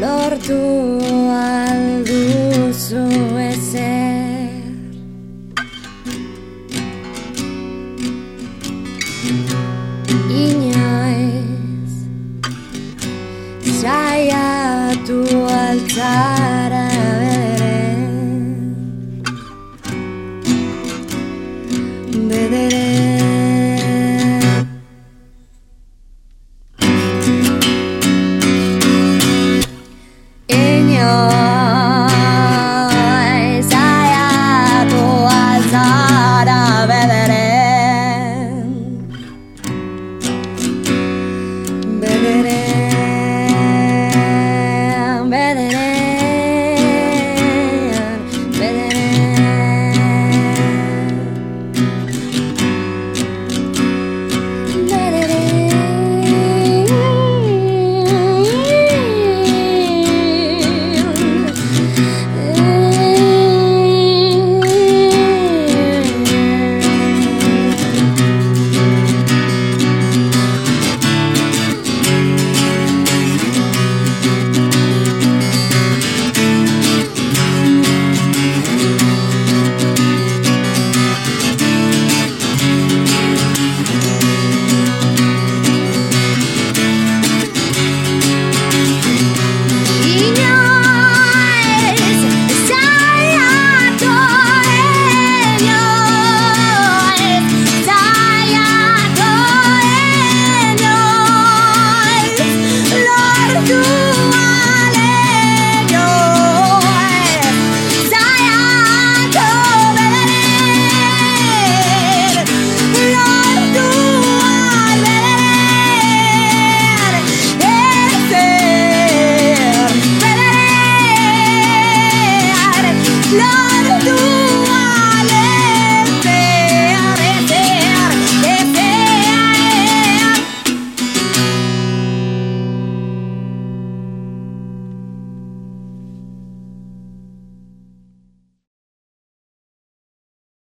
lortu alduzu ezer. Inoiz saiatu altzara bere. Bedere your